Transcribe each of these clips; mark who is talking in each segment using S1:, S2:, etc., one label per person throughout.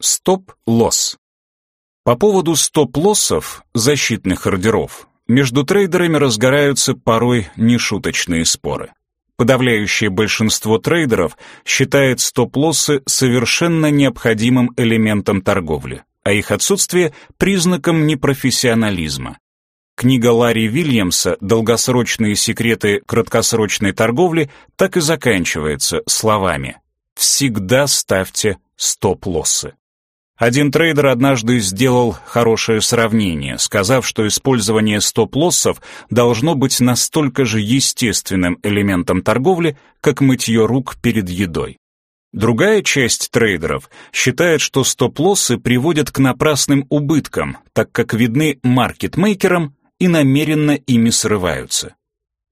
S1: Стоп-лосс. По поводу стоп-лоссов, защитных ордеров, между трейдерами разгораются порой нешуточные споры. Подавляющее большинство трейдеров считает стоп-лоссы совершенно необходимым элементом торговли, а их отсутствие — признаком непрофессионализма. Книга Ларри Вильямса «Долгосрочные секреты краткосрочной торговли» так и заканчивается словами «Всегда ставьте стоп-лоссы». Один трейдер однажды сделал хорошее сравнение, сказав, что использование стоп-лоссов должно быть настолько же естественным элементом торговли, как мытье рук перед едой. Другая часть трейдеров считает, что стоп-лоссы приводят к напрасным убыткам, так как видны маркетмейкерам и намеренно ими срываются.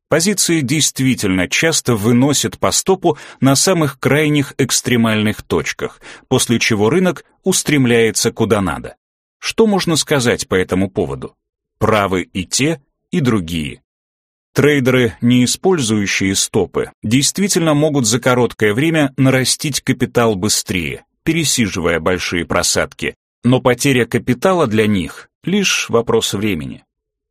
S1: Позиции действительно часто выносят по стопу на самых крайних экстремальных точках, после чего рынок устремляется куда надо. Что можно сказать по этому поводу? Правы и те, и другие. Трейдеры, не использующие стопы, действительно могут за короткое время нарастить капитал быстрее, пересиживая большие просадки, но потеря капитала для них — лишь вопрос времени.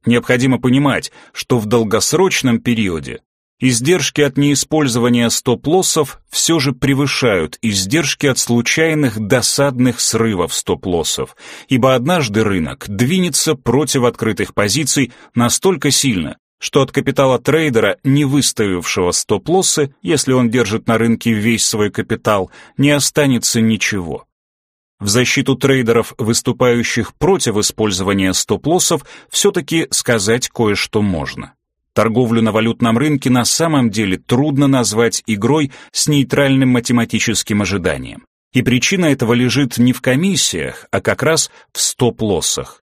S1: Необходимо понимать, что в долгосрочном периоде издержки от неиспользования стоп-лоссов все же превышают издержки от случайных досадных срывов стоп-лоссов, ибо однажды рынок двинется против открытых позиций настолько сильно, что от капитала трейдера, не выставившего стоп-лоссы, если он держит на рынке весь свой капитал, не останется ничего. В защиту трейдеров, выступающих против использования стоп-лоссов, все-таки сказать кое-что можно. Торговлю на валютном рынке на самом деле трудно назвать игрой с нейтральным математическим ожиданием. И причина этого лежит не в комиссиях, а как раз в стоп-лоссах.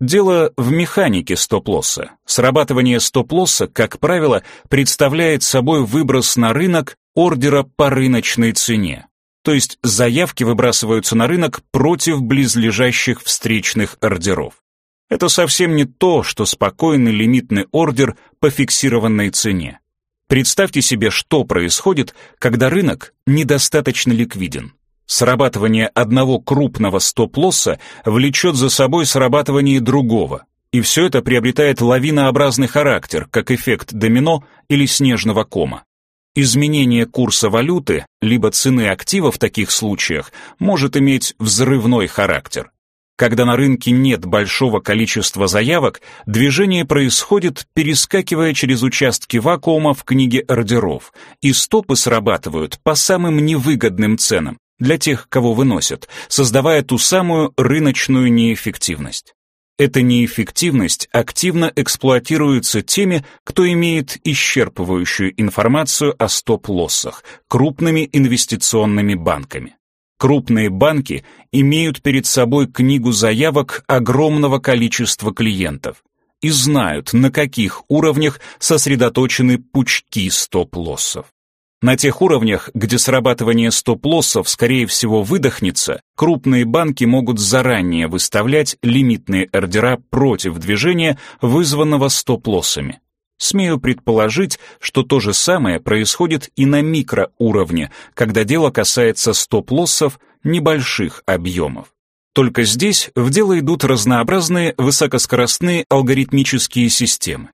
S1: Дело в механике стоп-лосса. Срабатывание стоп-лосса, как правило, представляет собой выброс на рынок ордера по рыночной цене то есть заявки выбрасываются на рынок против близлежащих встречных ордеров. Это совсем не то, что спокойный лимитный ордер по фиксированной цене. Представьте себе, что происходит, когда рынок недостаточно ликвиден. Срабатывание одного крупного стоп-лосса влечет за собой срабатывание другого, и все это приобретает лавинообразный характер, как эффект домино или снежного кома. Изменение курса валюты, либо цены актива в таких случаях, может иметь взрывной характер. Когда на рынке нет большого количества заявок, движение происходит, перескакивая через участки вакуума в книге ордеров, и стопы срабатывают по самым невыгодным ценам для тех, кого выносят, создавая ту самую рыночную неэффективность. Эта неэффективность активно эксплуатируется теми, кто имеет исчерпывающую информацию о стоп-лоссах, крупными инвестиционными банками. Крупные банки имеют перед собой книгу заявок огромного количества клиентов и знают, на каких уровнях сосредоточены пучки стоп-лоссов. На тех уровнях, где срабатывание стоп-лоссов, скорее всего, выдохнется, крупные банки могут заранее выставлять лимитные ордера против движения, вызванного стоп-лоссами. Смею предположить, что то же самое происходит и на микроуровне, когда дело касается стоп-лоссов небольших объемов. Только здесь в дело идут разнообразные высокоскоростные алгоритмические системы.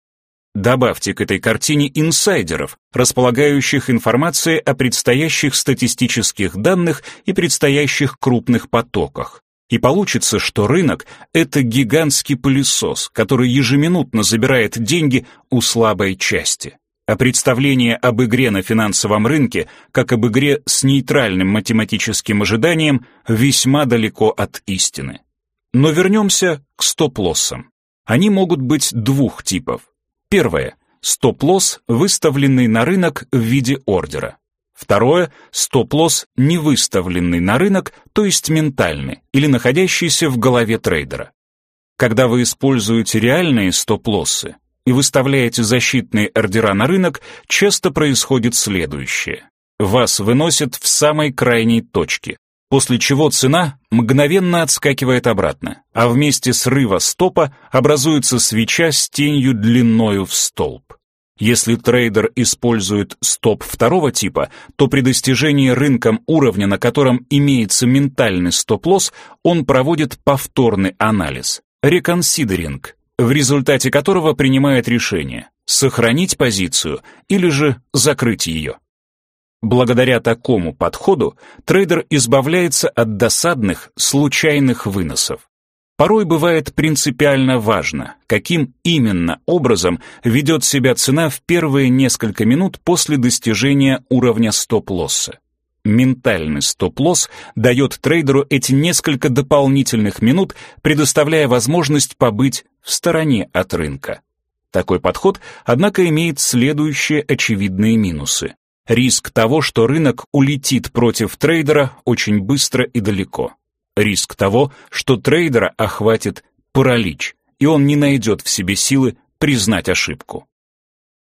S1: Добавьте к этой картине инсайдеров, располагающих информацией о предстоящих статистических данных и предстоящих крупных потоках. И получится, что рынок — это гигантский пылесос, который ежеминутно забирает деньги у слабой части. А представление об игре на финансовом рынке, как об игре с нейтральным математическим ожиданием, весьма далеко от истины. Но вернемся к стоп-лоссам. Они могут быть двух типов Первое. Стоп-лосс, выставленный на рынок в виде ордера. Второе. Стоп-лосс, не выставленный на рынок, то есть ментальный, или находящийся в голове трейдера. Когда вы используете реальные стоп-лоссы и выставляете защитные ордера на рынок, часто происходит следующее. Вас выносят в самой крайней точке, после чего цена мгновенно отскакивает обратно, а вместе срыва стопа образуется свеча с тенью длиною в столб. Если трейдер использует стоп второго типа, то при достижении рынком уровня, на котором имеется ментальный стоп-лосс, он проводит повторный анализ, реконсидеринг, в результате которого принимает решение сохранить позицию или же закрыть ее. Благодаря такому подходу трейдер избавляется от досадных, случайных выносов. Порой бывает принципиально важно, каким именно образом ведет себя цена в первые несколько минут после достижения уровня стоп-лосса. Ментальный стоп-лосс дает трейдеру эти несколько дополнительных минут, предоставляя возможность побыть в стороне от рынка. Такой подход, однако, имеет следующие очевидные минусы. Риск того, что рынок улетит против трейдера очень быстро и далеко. Риск того, что трейдера охватит паралич, и он не найдет в себе силы признать ошибку.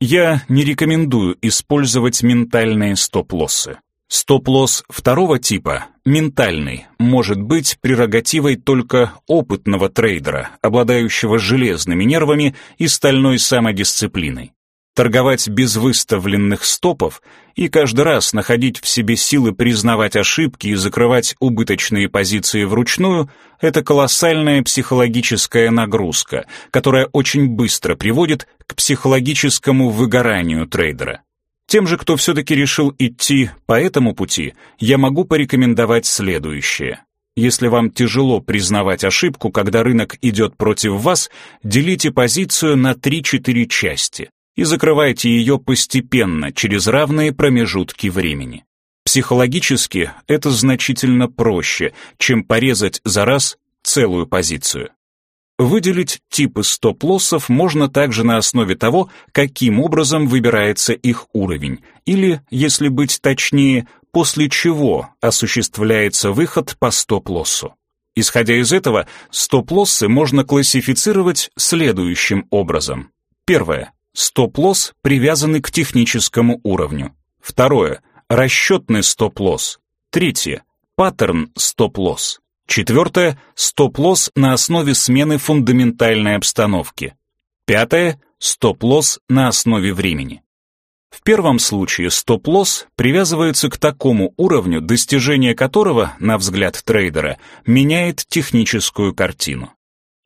S1: Я не рекомендую использовать ментальные стоп-лоссы. Стоп-лосс второго типа, ментальный, может быть прерогативой только опытного трейдера, обладающего железными нервами и стальной самодисциплиной торговать без выставленных стопов и каждый раз находить в себе силы признавать ошибки и закрывать убыточные позиции вручную — это колоссальная психологическая нагрузка, которая очень быстро приводит к психологическому выгоранию трейдера. Тем же, кто все-таки решил идти по этому пути, я могу порекомендовать следующее. Если вам тяжело признавать ошибку, когда рынок идет против вас, делите позицию на 3-4 части и закрывайте ее постепенно, через равные промежутки времени. Психологически это значительно проще, чем порезать за раз целую позицию. Выделить типы стоп-лоссов можно также на основе того, каким образом выбирается их уровень, или, если быть точнее, после чего осуществляется выход по стоп-лоссу. Исходя из этого, стоп-лоссы можно классифицировать следующим образом. Первое. Стоп-лосс привязанный к техническому уровню. Второе. Расчетный стоп-лосс. Третье. Паттерн стоп-лосс. Четвертое. Стоп-лосс на основе смены фундаментальной обстановки. Пятое. Стоп-лосс на основе времени. В первом случае стоп-лосс привязывается к такому уровню, достижение которого, на взгляд трейдера, меняет техническую картину.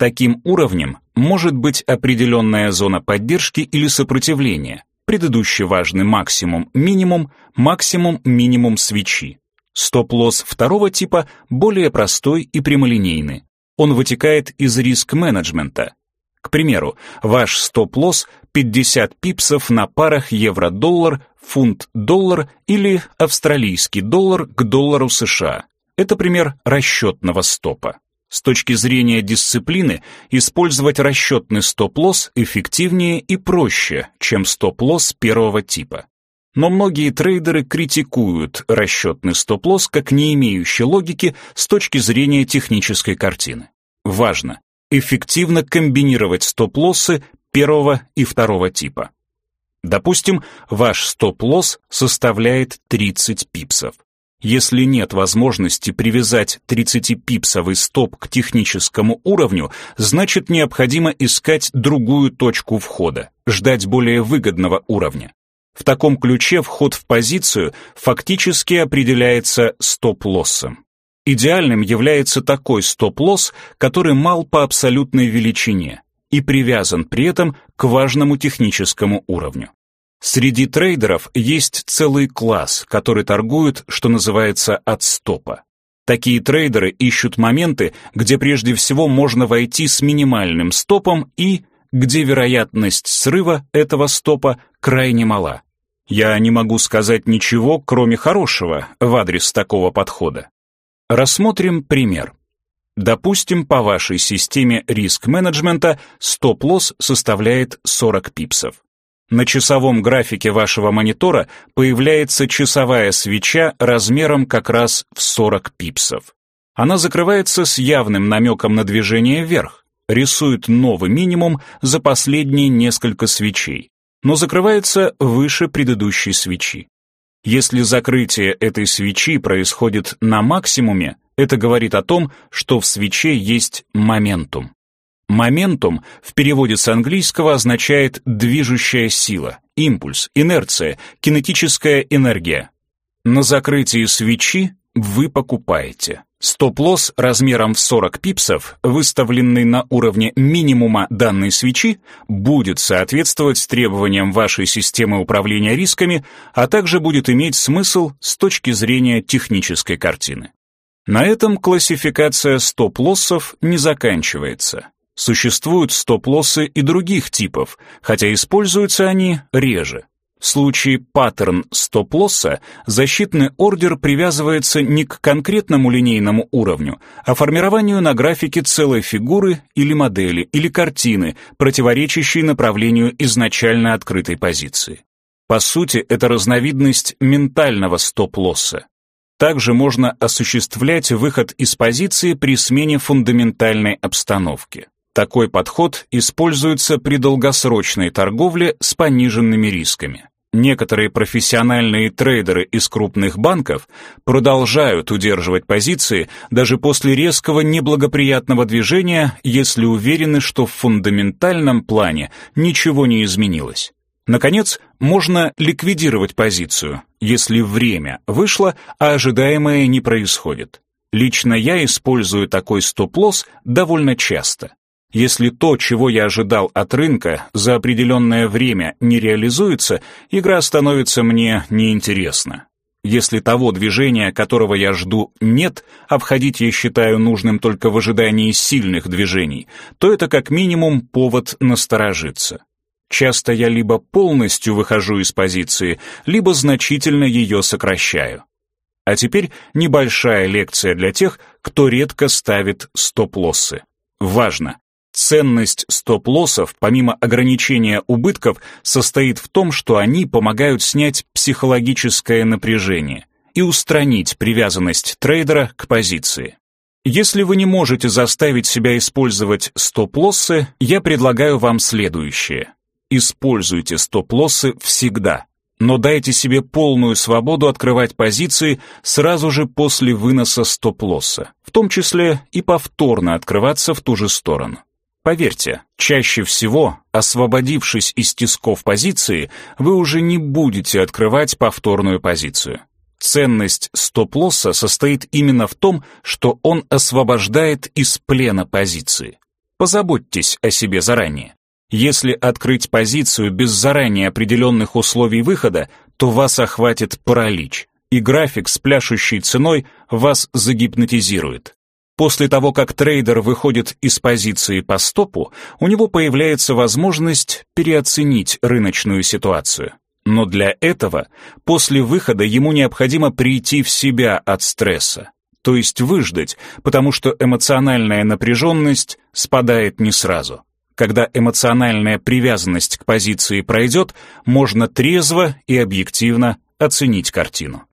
S1: Таким уровнем может быть определенная зона поддержки или сопротивления, предыдущий важный максимум-минимум, максимум-минимум свечи. Стоп-лосс второго типа более простой и прямолинейный. Он вытекает из риск-менеджмента. К примеру, ваш стоп-лосс 50 пипсов на парах евро-доллар, фунт-доллар или австралийский доллар к доллару США. Это пример расчетного стопа. С точки зрения дисциплины, использовать расчетный стоп-лосс эффективнее и проще, чем стоп-лосс первого типа. Но многие трейдеры критикуют расчетный стоп-лосс как не имеющий логики с точки зрения технической картины. Важно эффективно комбинировать стоп-лоссы первого и второго типа. Допустим, ваш стоп-лосс составляет 30 пипсов. Если нет возможности привязать 30-пипсовый стоп к техническому уровню, значит необходимо искать другую точку входа, ждать более выгодного уровня. В таком ключе вход в позицию фактически определяется стоп-лоссом. Идеальным является такой стоп-лосс, который мал по абсолютной величине и привязан при этом к важному техническому уровню. Среди трейдеров есть целый класс, который торгует, что называется, от стопа. Такие трейдеры ищут моменты, где прежде всего можно войти с минимальным стопом и где вероятность срыва этого стопа крайне мала. Я не могу сказать ничего, кроме хорошего, в адрес такого подхода. Рассмотрим пример. Допустим, по вашей системе риск-менеджмента стоп-лосс составляет 40 пипсов. На часовом графике вашего монитора появляется часовая свеча размером как раз в 40 пипсов. Она закрывается с явным намеком на движение вверх, рисует новый минимум за последние несколько свечей, но закрывается выше предыдущей свечи. Если закрытие этой свечи происходит на максимуме, это говорит о том, что в свече есть моментум. Моментум в переводе с английского означает «движущая сила», «импульс», «инерция», «кинетическая энергия». На закрытии свечи вы покупаете. Стоп-лосс размером в 40 пипсов, выставленный на уровне минимума данной свечи, будет соответствовать требованиям вашей системы управления рисками, а также будет иметь смысл с точки зрения технической картины. На этом классификация стоп-лоссов не заканчивается. Существуют стоп-лоссы и других типов, хотя используются они реже. В случае паттерн стоп-лосса защитный ордер привязывается не к конкретному линейному уровню, а формированию на графике целой фигуры или модели, или картины, противоречащей направлению изначально открытой позиции. По сути, это разновидность ментального стоп-лосса. Также можно осуществлять выход из позиции при смене фундаментальной обстановки. Такой подход используется при долгосрочной торговле с пониженными рисками. Некоторые профессиональные трейдеры из крупных банков продолжают удерживать позиции даже после резкого неблагоприятного движения, если уверены, что в фундаментальном плане ничего не изменилось. Наконец, можно ликвидировать позицию, если время вышло, а ожидаемое не происходит. Лично я использую такой стоп-лосс довольно часто. Если то, чего я ожидал от рынка, за определенное время не реализуется, игра становится мне неинтересна. Если того движения, которого я жду, нет, а входить я считаю нужным только в ожидании сильных движений, то это как минимум повод насторожиться. Часто я либо полностью выхожу из позиции, либо значительно ее сокращаю. А теперь небольшая лекция для тех, кто редко ставит стоп-лоссы. Важно, Ценность стоп-лоссов, помимо ограничения убытков, состоит в том, что они помогают снять психологическое напряжение и устранить привязанность трейдера к позиции. Если вы не можете заставить себя использовать стоп-лоссы, я предлагаю вам следующее. Используйте стоп-лоссы всегда, но дайте себе полную свободу открывать позиции сразу же после выноса стоп-лосса, в том числе и повторно открываться в ту же сторону. Поверьте, чаще всего, освободившись из тисков позиции, вы уже не будете открывать повторную позицию. Ценность стоп-лосса состоит именно в том, что он освобождает из плена позиции. Позаботьтесь о себе заранее. Если открыть позицию без заранее определенных условий выхода, то вас охватит паралич, и график с пляшущей ценой вас загипнотизирует. После того, как трейдер выходит из позиции по стопу, у него появляется возможность переоценить рыночную ситуацию. Но для этого после выхода ему необходимо прийти в себя от стресса, то есть выждать, потому что эмоциональная напряженность спадает не сразу. Когда эмоциональная привязанность к позиции пройдет, можно трезво и объективно оценить картину.